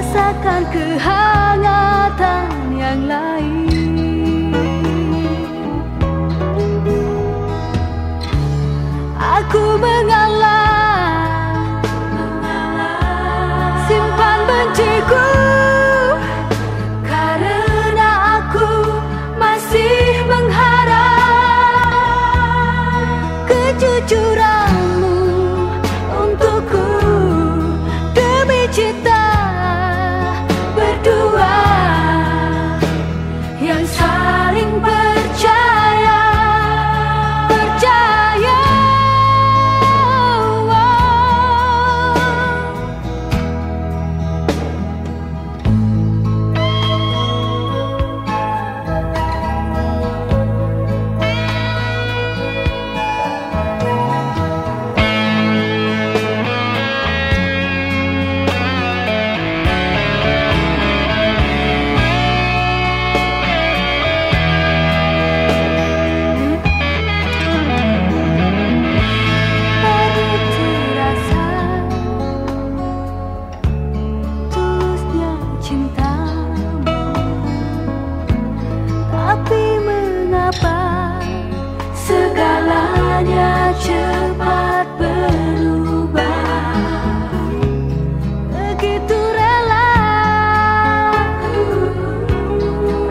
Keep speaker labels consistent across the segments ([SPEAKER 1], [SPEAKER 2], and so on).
[SPEAKER 1] rasakan kehangatan yang lain. Aku mengalah Simpan benciku. segalanya cepat berubah? Begitu rela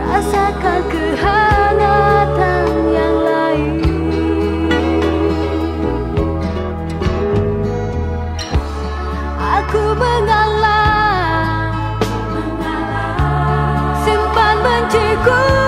[SPEAKER 1] rasakan kehangatan yang lain. Aku mengalah mengalah simpan benciku.